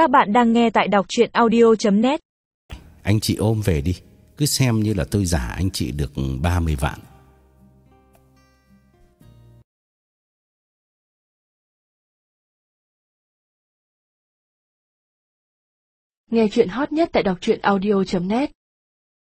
Các bạn đang nghe tại đọc chuyện audio.net Anh chị ôm về đi Cứ xem như là tôi giả anh chị được 30 vạn. Nghe chuyện hot nhất tại đọc truyện audio.net